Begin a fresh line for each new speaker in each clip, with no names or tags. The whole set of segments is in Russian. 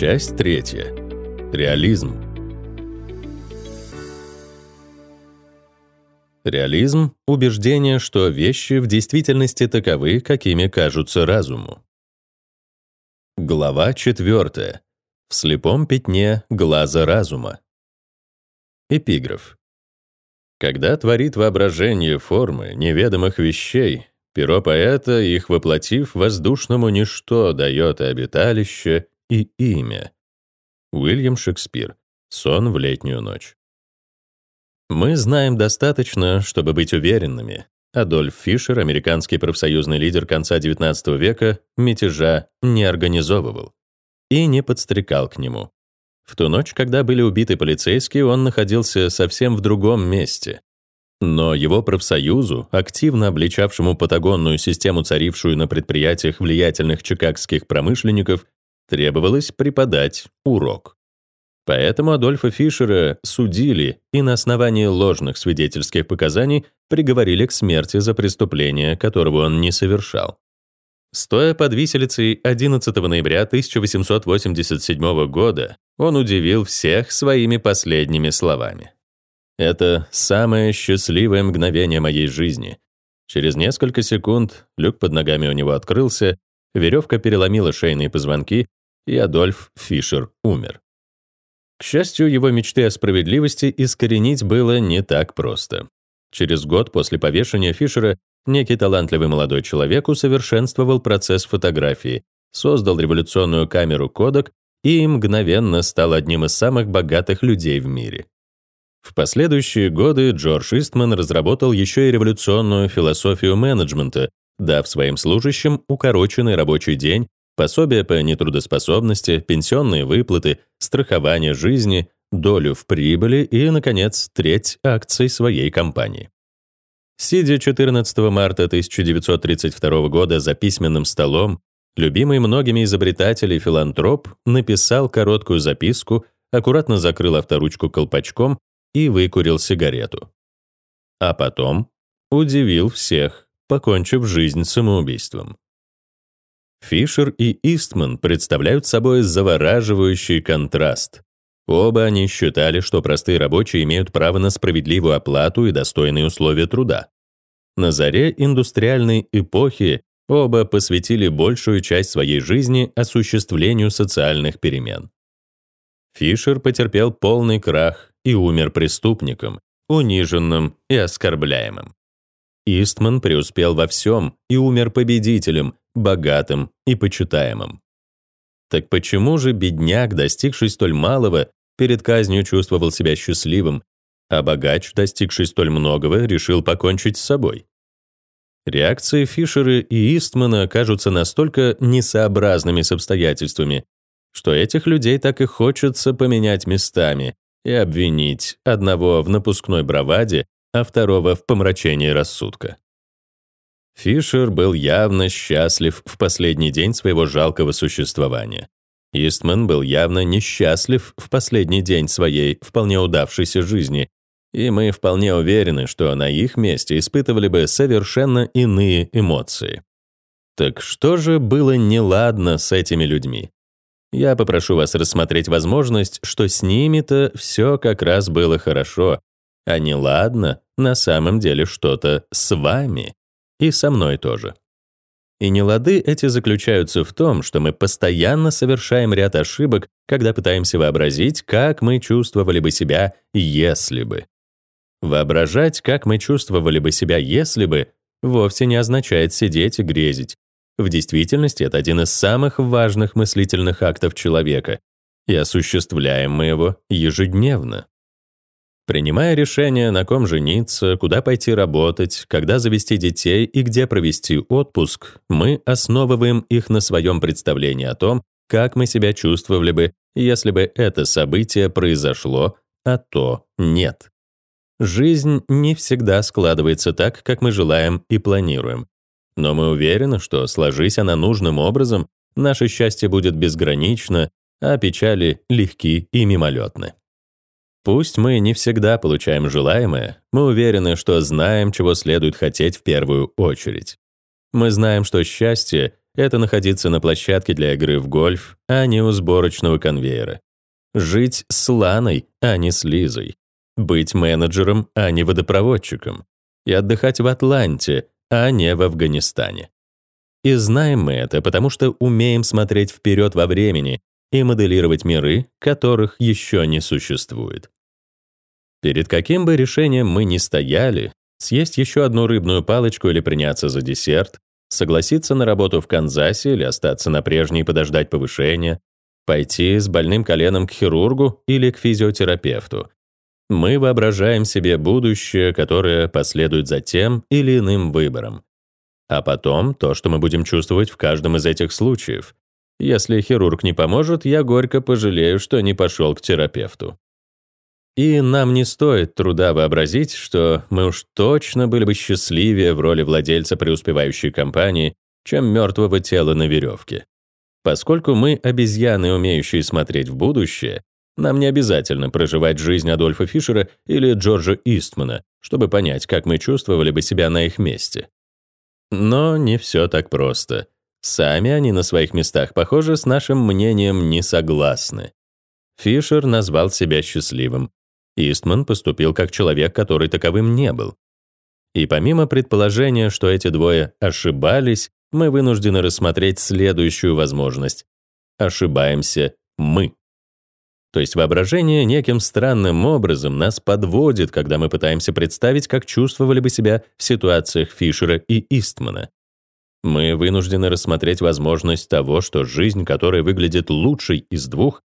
Часть третья. Реализм. Реализм — убеждение, что вещи в действительности таковы, какими кажутся разуму. Глава четвертая. В слепом пятне глаза разума. Эпиграф. Когда творит воображение формы неведомых вещей, перо поэта, их воплотив, воздушному ничто дает обиталище и имя. Уильям Шекспир. Сон в летнюю ночь. Мы знаем достаточно, чтобы быть уверенными. Адольф Фишер, американский профсоюзный лидер конца XIX века, мятежа не организовывал и не подстрекал к нему. В ту ночь, когда были убиты полицейские, он находился совсем в другом месте. Но его профсоюзу, активно обличавшему патагонную систему, царившую на предприятиях влиятельных чикагских промышленников, требовалось преподать урок. Поэтому Адольфа Фишера судили и на основании ложных свидетельских показаний приговорили к смерти за преступление, которого он не совершал. Стоя под виселицей 11 ноября 1887 года, он удивил всех своими последними словами. «Это самое счастливое мгновение моей жизни. Через несколько секунд люк под ногами у него открылся, веревка переломила шейные позвонки, и Адольф Фишер умер. К счастью, его мечты о справедливости искоренить было не так просто. Через год после повешения Фишера некий талантливый молодой человек усовершенствовал процесс фотографии, создал революционную камеру Kodak и мгновенно стал одним из самых богатых людей в мире. В последующие годы Джордж Истман разработал еще и революционную философию менеджмента, дав своим служащим укороченный рабочий день пособия по нетрудоспособности, пенсионные выплаты, страхование жизни, долю в прибыли и, наконец, треть акций своей компании. Сидя 14 марта 1932 года за письменным столом, любимый многими изобретателей филантроп написал короткую записку, аккуратно закрыл авторучку колпачком и выкурил сигарету. А потом удивил всех, покончив жизнь самоубийством. Фишер и Истман представляют собой завораживающий контраст. Оба они считали, что простые рабочие имеют право на справедливую оплату и достойные условия труда. На заре индустриальной эпохи оба посвятили большую часть своей жизни осуществлению социальных перемен. Фишер потерпел полный крах и умер преступником, униженным и оскорбляемым. Истман преуспел во всем и умер победителем, богатым и почитаемым. Так почему же бедняк, достигший столь малого, перед казнью чувствовал себя счастливым, а богач, достигший столь многого, решил покончить с собой? Реакции Фишера и Истмана кажутся настолько несообразными с обстоятельствами, что этих людей так и хочется поменять местами и обвинить одного в напускной браваде, а второго в помрачении рассудка. Фишер был явно счастлив в последний день своего жалкого существования. Истман был явно несчастлив в последний день своей вполне удавшейся жизни, и мы вполне уверены, что на их месте испытывали бы совершенно иные эмоции. Так что же было неладно с этими людьми? Я попрошу вас рассмотреть возможность, что с ними-то все как раз было хорошо, а неладно на самом деле что-то с вами. И со мной тоже. И нелады эти заключаются в том, что мы постоянно совершаем ряд ошибок, когда пытаемся вообразить, как мы чувствовали бы себя, если бы. Воображать, как мы чувствовали бы себя, если бы, вовсе не означает сидеть и грезить. В действительности это один из самых важных мыслительных актов человека, и осуществляем мы его ежедневно. Принимая решение, на ком жениться, куда пойти работать, когда завести детей и где провести отпуск, мы основываем их на своем представлении о том, как мы себя чувствовали бы, если бы это событие произошло, а то нет. Жизнь не всегда складывается так, как мы желаем и планируем. Но мы уверены, что, сложись она нужным образом, наше счастье будет безгранично, а печали легки и мимолетны. Пусть мы не всегда получаем желаемое, мы уверены, что знаем, чего следует хотеть в первую очередь. Мы знаем, что счастье — это находиться на площадке для игры в гольф, а не у сборочного конвейера. Жить с Ланой, а не с Лизой. Быть менеджером, а не водопроводчиком. И отдыхать в Атланте, а не в Афганистане. И знаем мы это, потому что умеем смотреть вперед во времени и моделировать миры, которых еще не существует. Перед каким бы решением мы ни стояли, съесть еще одну рыбную палочку или приняться за десерт, согласиться на работу в Канзасе или остаться на прежней и подождать повышения, пойти с больным коленом к хирургу или к физиотерапевту. Мы воображаем себе будущее, которое последует за тем или иным выбором. А потом то, что мы будем чувствовать в каждом из этих случаев. Если хирург не поможет, я горько пожалею, что не пошел к терапевту. И нам не стоит труда вообразить, что мы уж точно были бы счастливее в роли владельца преуспевающей компании, чем мертвого тела на веревке. Поскольку мы обезьяны, умеющие смотреть в будущее, нам не обязательно проживать жизнь Адольфа Фишера или Джорджа Истмана, чтобы понять, как мы чувствовали бы себя на их месте. Но не все так просто. Сами они на своих местах, похоже, с нашим мнением не согласны. Фишер назвал себя счастливым, Истман поступил как человек, который таковым не был. И помимо предположения, что эти двое ошибались, мы вынуждены рассмотреть следующую возможность. Ошибаемся мы. То есть воображение неким странным образом нас подводит, когда мы пытаемся представить, как чувствовали бы себя в ситуациях Фишера и Истмана. Мы вынуждены рассмотреть возможность того, что жизнь, которая выглядит лучшей из двух,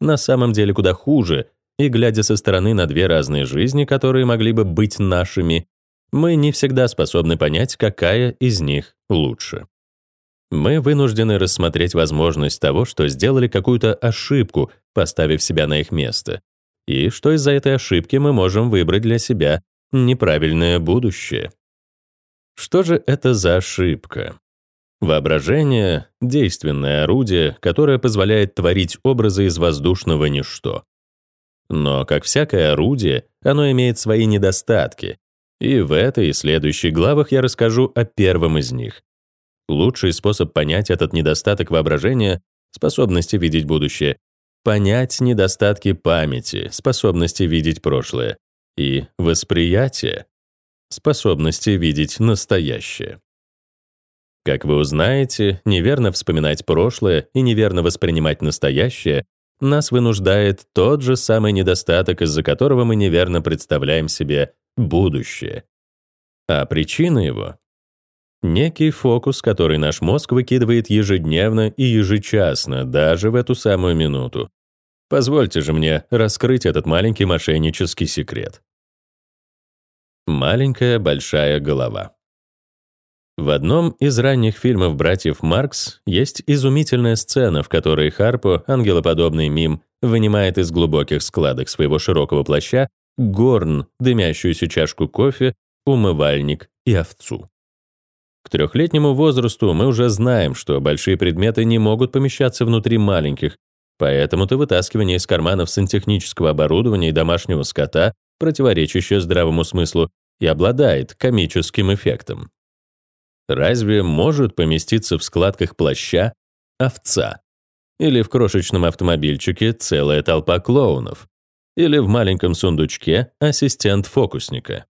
на самом деле куда хуже, и глядя со стороны на две разные жизни, которые могли бы быть нашими, мы не всегда способны понять, какая из них лучше. Мы вынуждены рассмотреть возможность того, что сделали какую-то ошибку, поставив себя на их место, и что из-за этой ошибки мы можем выбрать для себя неправильное будущее. Что же это за ошибка? Воображение — действенное орудие, которое позволяет творить образы из воздушного ничто. Но, как всякое орудие, оно имеет свои недостатки. И в этой и следующих главах я расскажу о первом из них. Лучший способ понять этот недостаток воображения — способности видеть будущее, понять недостатки памяти, способности видеть прошлое, и восприятие, способности видеть настоящее. Как вы узнаете, неверно вспоминать прошлое и неверно воспринимать настоящее нас вынуждает тот же самый недостаток, из-за которого мы неверно представляем себе будущее. А причина его — некий фокус, который наш мозг выкидывает ежедневно и ежечасно, даже в эту самую минуту. Позвольте же мне раскрыть этот маленький мошеннический секрет. Маленькая большая голова. В одном из ранних фильмов братьев Маркс есть изумительная сцена, в которой Харпо, ангелоподобный мим, вынимает из глубоких складок своего широкого плаща горн, дымящуюся чашку кофе, умывальник и овцу. К трехлетнему возрасту мы уже знаем, что большие предметы не могут помещаться внутри маленьких, поэтому-то вытаскивание из карманов сантехнического оборудования и домашнего скота, противоречащее здравому смыслу, и обладает комическим эффектом. Разве может поместиться в складках плаща овца? Или в крошечном автомобильчике целая толпа клоунов? Или в маленьком сундучке ассистент фокусника?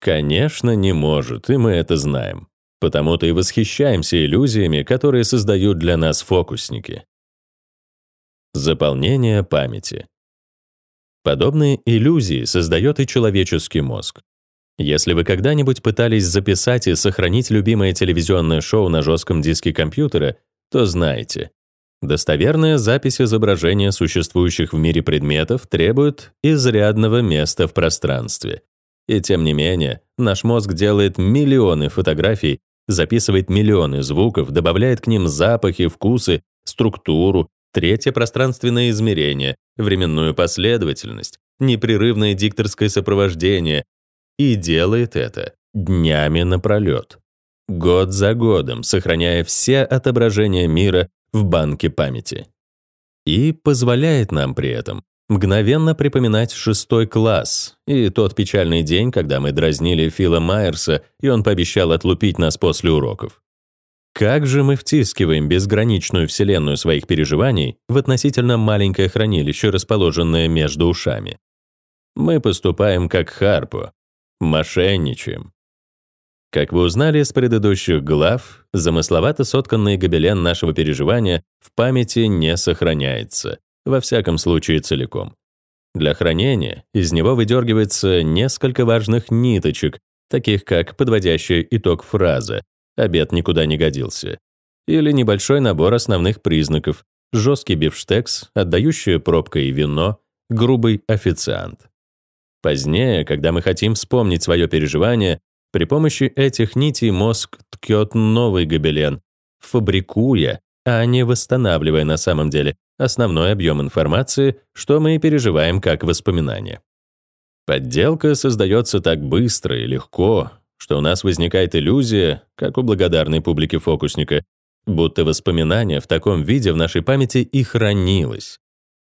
Конечно, не может, и мы это знаем. Потому-то и восхищаемся иллюзиями, которые создают для нас фокусники. Заполнение памяти. Подобные иллюзии создает и человеческий мозг. Если вы когда-нибудь пытались записать и сохранить любимое телевизионное шоу на жестком диске компьютера, то знаете, достоверная запись изображения существующих в мире предметов требует изрядного места в пространстве. И тем не менее, наш мозг делает миллионы фотографий, записывает миллионы звуков, добавляет к ним запахи, вкусы, структуру, третье пространственное измерение, временную последовательность, непрерывное дикторское сопровождение, и делает это днями напролет, год за годом, сохраняя все отображения мира в банке памяти. И позволяет нам при этом мгновенно припоминать шестой класс и тот печальный день, когда мы дразнили Фила Майерса, и он пообещал отлупить нас после уроков. Как же мы втискиваем безграничную вселенную своих переживаний в относительно маленькое хранилище, расположенное между ушами? Мы поступаем как Харпо, мошенничаем. Как вы узнали из предыдущих глав, замысловато сотканный гобелен нашего переживания в памяти не сохраняется, во всяком случае целиком. Для хранения из него выдергивается несколько важных ниточек, таких как подводящий итог фраза «обед никуда не годился» или небольшой набор основных признаков жесткий бифштекс, отдающая пробкой вино, грубый официант. Позднее, когда мы хотим вспомнить свое переживание, при помощи этих нитей мозг ткет новый гобелен, фабрикуя, а не восстанавливая на самом деле основной объем информации, что мы переживаем как воспоминание. Подделка создается так быстро и легко, что у нас возникает иллюзия, как у благодарной публики фокусника, будто воспоминание в таком виде в нашей памяти и хранилось.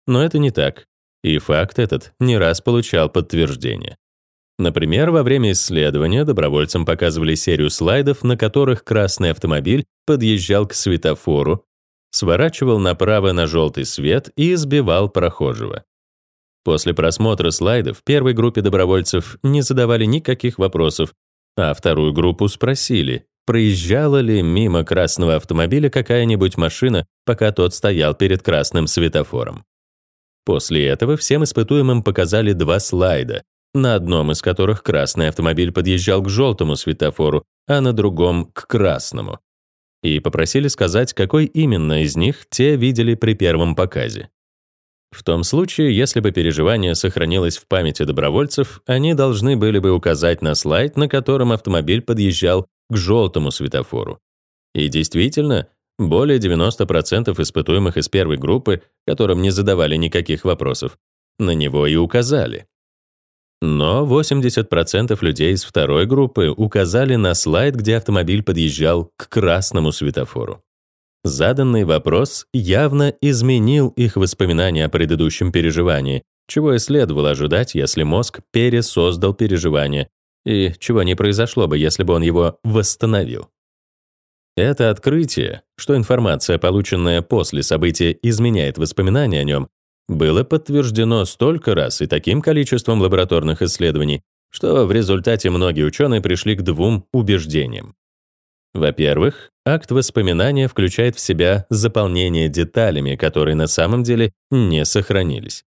Но это не так, и факт этот не раз получал подтверждение. Например, во время исследования добровольцам показывали серию слайдов, на которых красный автомобиль подъезжал к светофору, сворачивал направо на желтый свет и избивал прохожего. После просмотра слайдов первой группе добровольцев не задавали никаких вопросов, а вторую группу спросили, проезжала ли мимо красного автомобиля какая-нибудь машина, пока тот стоял перед красным светофором. После этого всем испытуемым показали два слайда, на одном из которых красный автомобиль подъезжал к желтому светофору, а на другом — к красному. И попросили сказать, какой именно из них те видели при первом показе. В том случае, если бы переживание сохранилось в памяти добровольцев, они должны были бы указать на слайд, на котором автомобиль подъезжал к желтому светофору. И действительно, более 90% испытуемых из первой группы, которым не задавали никаких вопросов, на него и указали. Но 80% людей из второй группы указали на слайд, где автомобиль подъезжал к красному светофору. Заданный вопрос явно изменил их воспоминания о предыдущем переживании, чего и следовало ожидать, если мозг пересоздал переживание, и чего не произошло бы, если бы он его восстановил. Это открытие, что информация, полученная после события, изменяет воспоминания о нем, было подтверждено столько раз и таким количеством лабораторных исследований, что в результате многие ученые пришли к двум убеждениям. Во-первых, акт воспоминания включает в себя заполнение деталями, которые на самом деле не сохранились.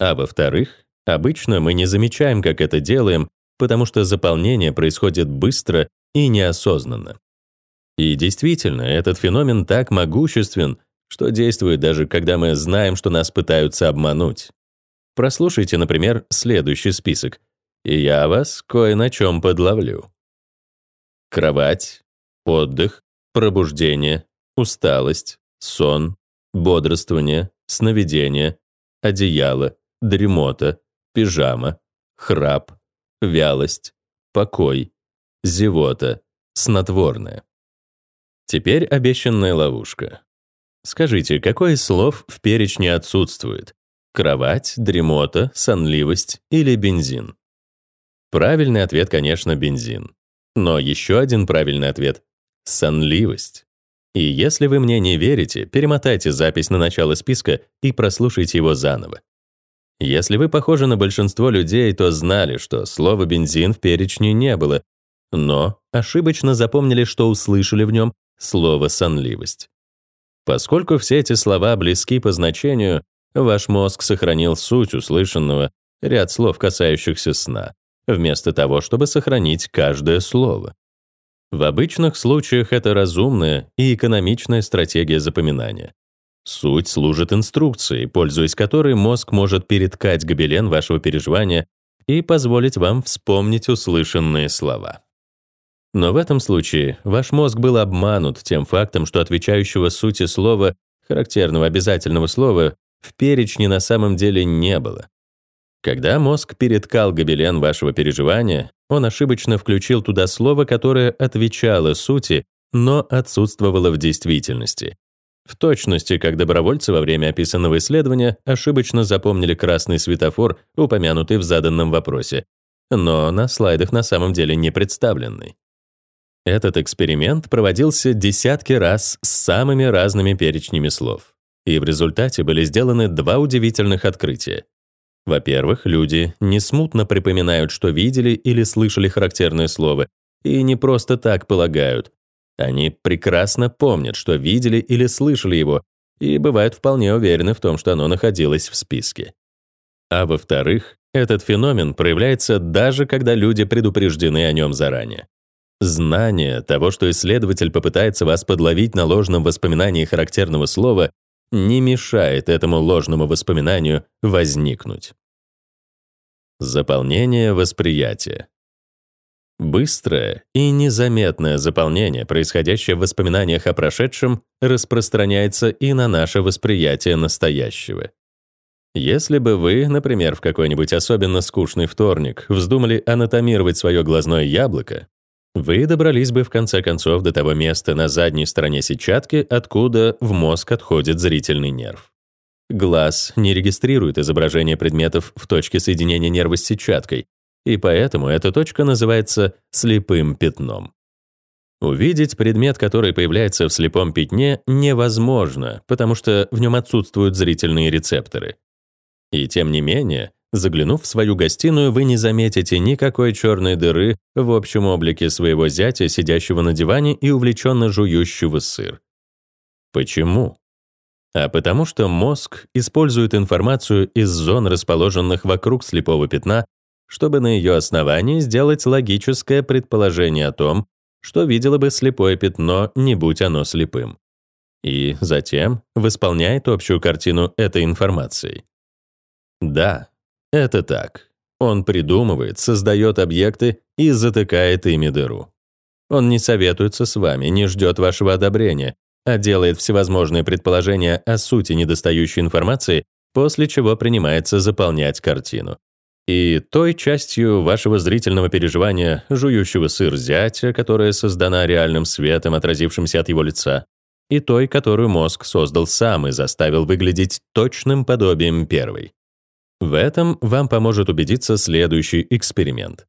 А во-вторых, обычно мы не замечаем, как это делаем, потому что заполнение происходит быстро и неосознанно. И действительно, этот феномен так могуществен, что действует даже когда мы знаем, что нас пытаются обмануть. Прослушайте, например, следующий список, и я вас кое на чем подловлю. Кровать, отдых, пробуждение, усталость, сон, бодрствование, сновидение, одеяло, дремота, пижама, храп, вялость, покой, зевота, снотворное. Теперь обещанная ловушка. Скажите, какое из слов в перечне отсутствует? Кровать, дремота, сонливость или бензин? Правильный ответ, конечно, бензин. Но еще один правильный ответ — сонливость. И если вы мне не верите, перемотайте запись на начало списка и прослушайте его заново. Если вы похожи на большинство людей, то знали, что слова «бензин» в перечне не было, но ошибочно запомнили, что услышали в нем слово «сонливость». Поскольку все эти слова близки по значению, ваш мозг сохранил суть услышанного, ряд слов, касающихся сна, вместо того, чтобы сохранить каждое слово. В обычных случаях это разумная и экономичная стратегия запоминания. Суть служит инструкцией, пользуясь которой мозг может переткать гобелен вашего переживания и позволить вам вспомнить услышанные слова. Но в этом случае ваш мозг был обманут тем фактом, что отвечающего сути слова, характерного обязательного слова, в перечне на самом деле не было. Когда мозг переткал гобелен вашего переживания, он ошибочно включил туда слово, которое отвечало сути, но отсутствовало в действительности. В точности, как добровольцы во время описанного исследования ошибочно запомнили красный светофор, упомянутый в заданном вопросе, но на слайдах на самом деле не представленный. Этот эксперимент проводился десятки раз с самыми разными перечнями слов. И в результате были сделаны два удивительных открытия. Во-первых, люди не смутно припоминают, что видели или слышали характерное слово, и не просто так полагают. Они прекрасно помнят, что видели или слышали его, и бывают вполне уверены в том, что оно находилось в списке. А во-вторых, этот феномен проявляется даже когда люди предупреждены о нем заранее. Знание того, что исследователь попытается вас подловить на ложном воспоминании характерного слова, не мешает этому ложному воспоминанию возникнуть. Заполнение восприятия. Быстрое и незаметное заполнение, происходящее в воспоминаниях о прошедшем, распространяется и на наше восприятие настоящего. Если бы вы, например, в какой-нибудь особенно скучный вторник вздумали анатомировать свое глазное яблоко, вы добрались бы в конце концов до того места на задней стороне сетчатки, откуда в мозг отходит зрительный нерв. Глаз не регистрирует изображение предметов в точке соединения нерва с сетчаткой, и поэтому эта точка называется слепым пятном. Увидеть предмет, который появляется в слепом пятне, невозможно, потому что в нем отсутствуют зрительные рецепторы. И тем не менее, Заглянув в свою гостиную, вы не заметите никакой черной дыры в общем облике своего зятя, сидящего на диване и увлеченно жующего сыр. Почему? А потому что мозг использует информацию из зон, расположенных вокруг слепого пятна, чтобы на ее основании сделать логическое предположение о том, что видело бы слепое пятно, не будь оно слепым. И затем восполняет общую картину этой информацией. Да, это так. Он придумывает, создает объекты и затыкает ими дыру. Он не советуется с вами, не ждет вашего одобрения, а делает всевозможные предположения о сути недостающей информации, после чего принимается заполнять картину. И той частью вашего зрительного переживания, жующего сыр зятя, которая создана реальным светом, отразившимся от его лица, и той, которую мозг создал сам и заставил выглядеть точным подобием первой. В этом вам поможет убедиться следующий эксперимент.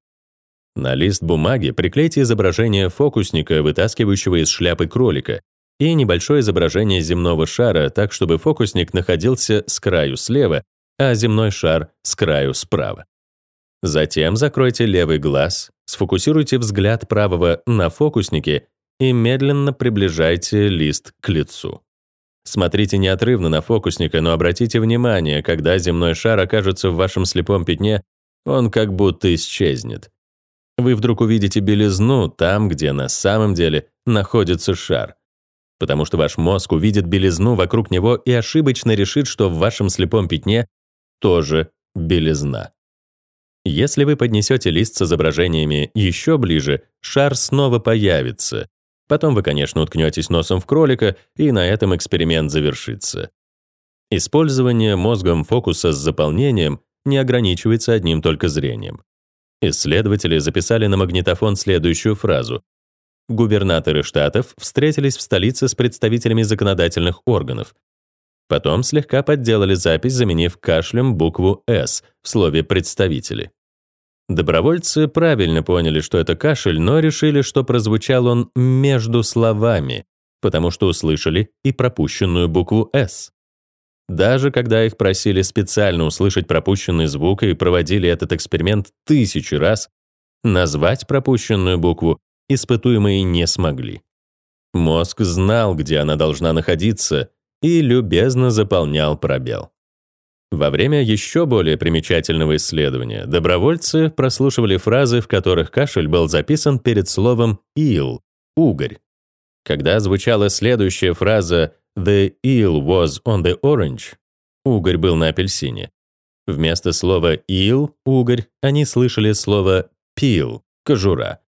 На лист бумаги приклейте изображение фокусника, вытаскивающего из шляпы кролика, и небольшое изображение земного шара, так чтобы фокусник находился с краю слева, а земной шар с краю справа. Затем закройте левый глаз, сфокусируйте взгляд правого на фокуснике и медленно приближайте лист к лицу. Смотрите неотрывно на фокусника, но обратите внимание, когда земной шар окажется в вашем слепом пятне, он как будто исчезнет. Вы вдруг увидите белизну там, где на самом деле находится шар. Потому что ваш мозг увидит белизну вокруг него и ошибочно решит, что в вашем слепом пятне тоже белизна. Если вы поднесете лист с изображениями еще ближе, шар снова появится, Потом вы, конечно, уткнетесь носом в кролика, и на этом эксперимент завершится. Использование мозгом фокуса с заполнением не ограничивается одним только зрением. Исследователи записали на магнитофон следующую фразу. Губернаторы штатов встретились в столице с представителями законодательных органов. Потом слегка подделали запись, заменив кашлем букву «С» в слове «представители». Добровольцы правильно поняли, что это кашель, но решили, что прозвучал он между словами, потому что услышали и пропущенную букву «С». Даже когда их просили специально услышать пропущенный звук и проводили этот эксперимент тысячи раз, назвать пропущенную букву испытуемые не смогли. Мозг знал, где она должна находиться, и любезно заполнял пробел. Во время еще более примечательного исследования добровольцы прослушивали фразы, в которых кашель был записан перед словом «eel» — «угорь». Когда звучала следующая фраза «The eel was on the orange» — «угорь был на апельсине», вместо слова «eel» — «угорь» они слышали слово «peel» — «кожура»,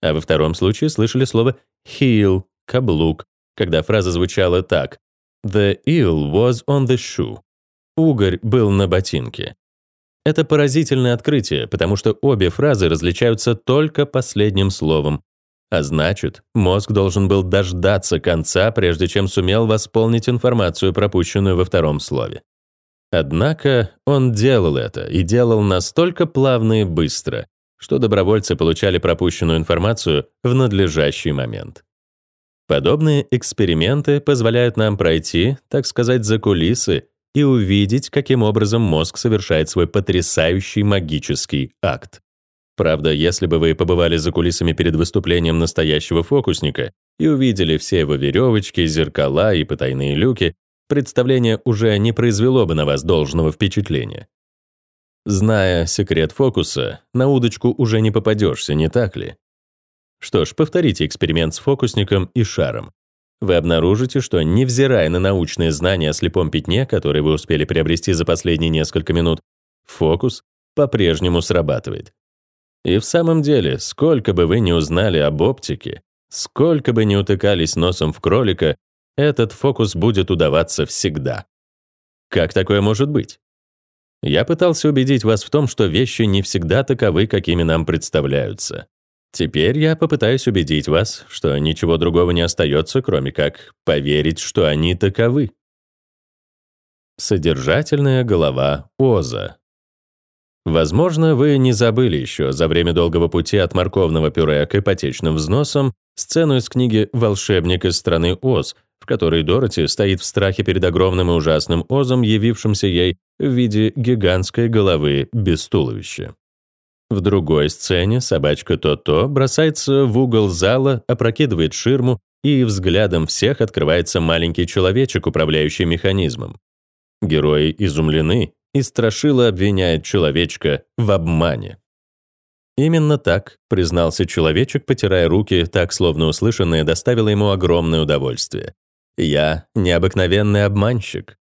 а во втором случае слышали слово «heel» — «каблук», когда фраза звучала так «The eel was on the shoe» Угорь был на ботинке. Это поразительное открытие, потому что обе фразы различаются только последним словом. А значит, мозг должен был дождаться конца, прежде чем сумел восполнить информацию, пропущенную во втором слове. Однако он делал это и делал настолько плавно и быстро, что добровольцы получали пропущенную информацию в надлежащий момент. Подобные эксперименты позволяют нам пройти, так сказать, за кулисы и увидеть, каким образом мозг совершает свой потрясающий магический акт. Правда, если бы вы побывали за кулисами перед выступлением настоящего фокусника и увидели все его веревочки, зеркала и потайные люки, представление уже не произвело бы на вас должного впечатления. Зная секрет фокуса, на удочку уже не попадешься, не так ли? Что ж, повторите эксперимент с фокусником и шаром. Вы обнаружите, что, невзирая на научные знания о слепом пятне, которые вы успели приобрести за последние несколько минут, фокус по-прежнему срабатывает. И в самом деле, сколько бы вы ни узнали об оптике, сколько бы ни утыкались носом в кролика, этот фокус будет удаваться всегда. Как такое может быть? Я пытался убедить вас в том, что вещи не всегда таковы, какими нам представляются. Теперь я попытаюсь убедить вас, что ничего другого не остается, кроме как поверить, что они таковы. Содержательная голова Оза. Возможно, вы не забыли еще за время долгого пути от морковного пюре к ипотечным взносам сцену из книги «Волшебник из страны Оз», в которой Дороти стоит в страхе перед огромным и ужасным Озом, явившимся ей в виде гигантской головы без туловища. В другой сцене собачка То-То бросается в угол зала, опрокидывает ширму, и взглядом всех открывается маленький человечек, управляющий механизмом. Герои изумлены, и Страшила обвиняет человечка в обмане. Именно так, признался человечек, потирая руки, так словно услышанное доставило ему огромное удовольствие. Я необыкновенный обманщик.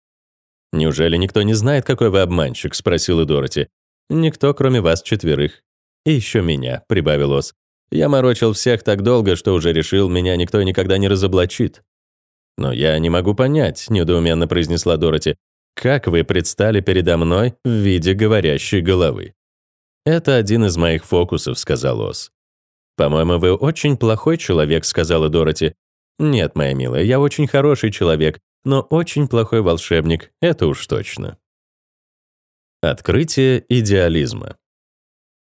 Неужели никто не знает, какой вы обманщик, спросила Дороти. Никто, кроме вас четверых. И еще меня, прибавил Ос. Я морочил всех так долго, что уже решил, меня никто никогда не разоблачит. Но я не могу понять, недоуменно произнесла Дороти. Как вы предстали передо мной в виде говорящей головы? Это один из моих фокусов, сказал Ос. По-моему, вы очень плохой человек, сказала Дороти. Нет, моя милая, я очень хороший человек, но очень плохой волшебник, это уж точно. Открытие идеализма.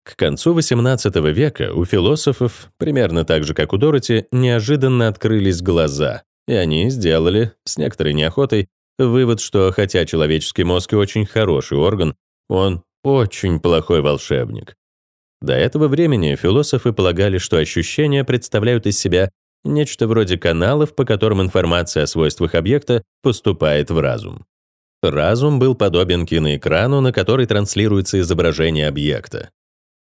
К концу XVIII века у философов, примерно так же, как у Дороти, неожиданно открылись глаза, и они сделали, с некоторой неохотой, Вывод, что хотя человеческий мозг и очень хороший орган, он очень плохой волшебник. До этого времени философы полагали, что ощущения представляют из себя нечто вроде каналов, по которым информация о свойствах объекта поступает в разум. Разум был подобен киноэкрану, на который транслируется изображение объекта.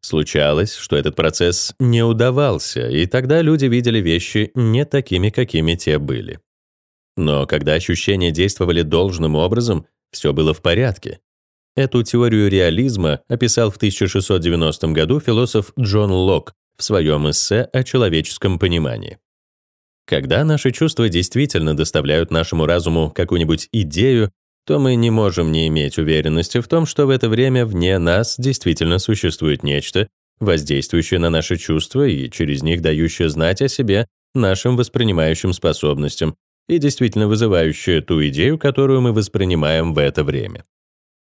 Случалось, что этот процесс не удавался, и тогда люди видели вещи не такими, какими те были. Но когда ощущения действовали должным образом, все было в порядке. Эту теорию реализма описал в 1690 году философ Джон Лок в своем эссе о человеческом понимании. Когда наши чувства действительно доставляют нашему разуму какую-нибудь идею, то мы не можем не иметь уверенности в том, что в это время вне нас действительно существует нечто, воздействующее на наши чувства и через них дающее знать о себе нашим воспринимающим способностям, и действительно вызывающая ту идею, которую мы воспринимаем в это время.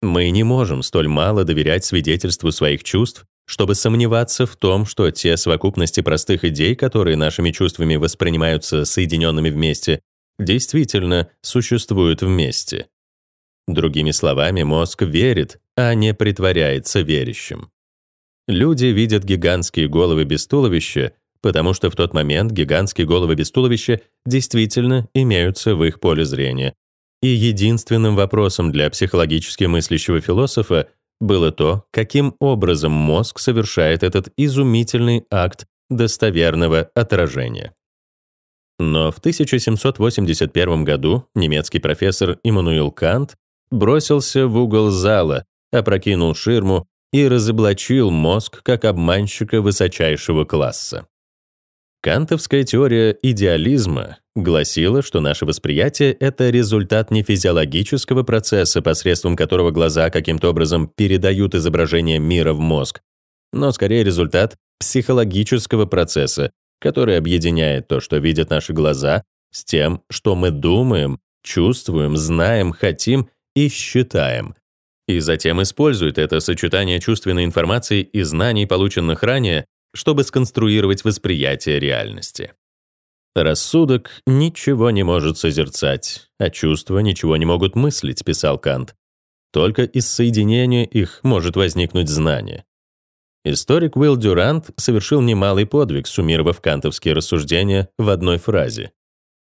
Мы не можем столь мало доверять свидетельству своих чувств, чтобы сомневаться в том, что те совокупности простых идей, которые нашими чувствами воспринимаются соединенными вместе, действительно существуют вместе. Другими словами, мозг верит, а не притворяется верящим. Люди видят гигантские головы без туловища, потому что в тот момент гигантские головы без туловища действительно имеются в их поле зрения. И единственным вопросом для психологически мыслящего философа было то, каким образом мозг совершает этот изумительный акт достоверного отражения. Но в 1781 году немецкий профессор Иммануил Кант бросился в угол зала, опрокинул ширму и разоблачил мозг как обманщика высочайшего класса. Кантовская теория идеализма гласила, что наше восприятие — это результат не физиологического процесса, посредством которого глаза каким-то образом передают изображение мира в мозг, но скорее результат психологического процесса, который объединяет то, что видят наши глаза, с тем, что мы думаем, чувствуем, знаем, хотим и считаем. и затем использует это сочетание чувственной информации и знаний, полученных ранее, чтобы сконструировать восприятие реальности. Рассудок ничего не может созерцать, а чувства ничего не могут мыслить, писал Кант. Только из соединения их может возникнуть знание. Историк Уилл Дюрант совершил немалый подвиг, суммировав кантовские рассуждения в одной фразе.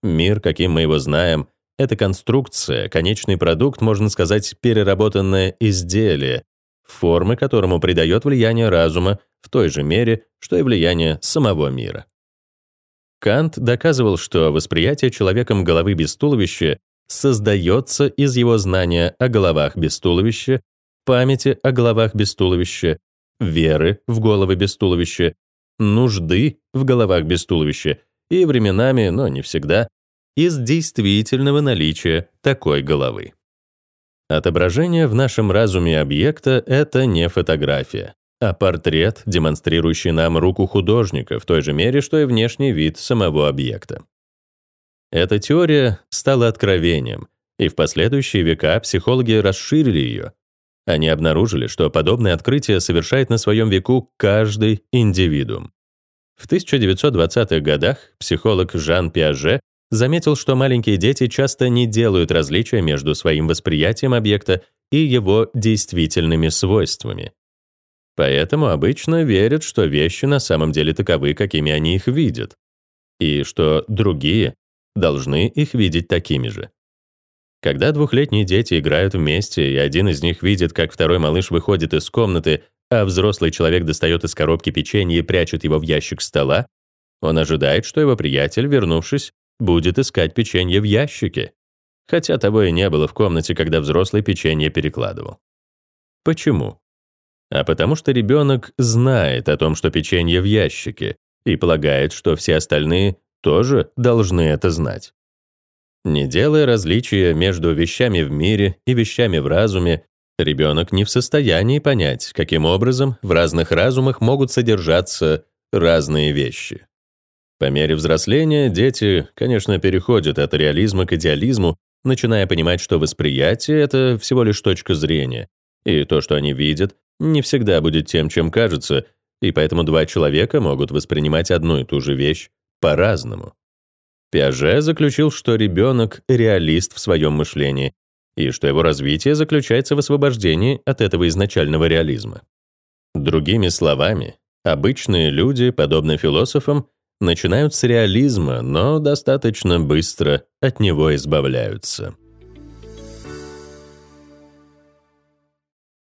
«Мир, каким мы его знаем, это конструкция, конечный продукт, можно сказать, переработанное изделие, формы которому придает влияние разума в той же мере, что и влияние самого мира». Кант доказывал, что восприятие человеком головы без туловища создается из его знания о головах без туловища, памяти о головах без туловища, веры в головы без туловища, нужды в головах без туловища и временами, но не всегда, из действительного наличия такой головы. Отображение в нашем разуме объекта — это не фотография, а портрет, демонстрирующий нам руку художника в той же мере, что и внешний вид самого объекта. Эта теория стала откровением, и в последующие века психологи расширили ее. Они обнаружили, что подобное открытие совершает на своем веку каждый индивидуум. В 1920-х годах психолог Жан Пиаже заметил, что маленькие дети часто не делают различия между своим восприятием объекта и его действительными свойствами. Поэтому обычно верят, что вещи на самом деле таковы, какими они их видят, и что другие должны их видеть такими же. Когда двухлетние дети играют вместе, и один из них видит, как второй малыш выходит из комнаты, а взрослый человек достает из коробки печенье и прячет его в ящик стола, он ожидает, что его приятель, вернувшись, будет искать печенье в ящике, хотя того и не было в комнате, когда взрослый печенье перекладывал. Почему? А потому что ребенок знает о том, что печенье в ящике, и полагает, что все остальные тоже должны это знать. Не делая различия между вещами в мире и вещами в разуме, ребенок не в состоянии понять, каким образом в разных разумах могут содержаться разные вещи. По мере взросления дети, конечно, переходят от реализма к идеализму, начиная понимать, что восприятие — это всего лишь точка зрения, и то, что они видят, не всегда будет тем, чем кажется, и поэтому два человека могут воспринимать одну и ту же вещь по-разному. Пиаже заключил, что ребенок — реалист в своем мышлении, и что его развитие заключается в освобождении от этого изначального реализма. Другими словами, обычные люди, подобно философам, начинают с реализма, но достаточно быстро от него избавляются.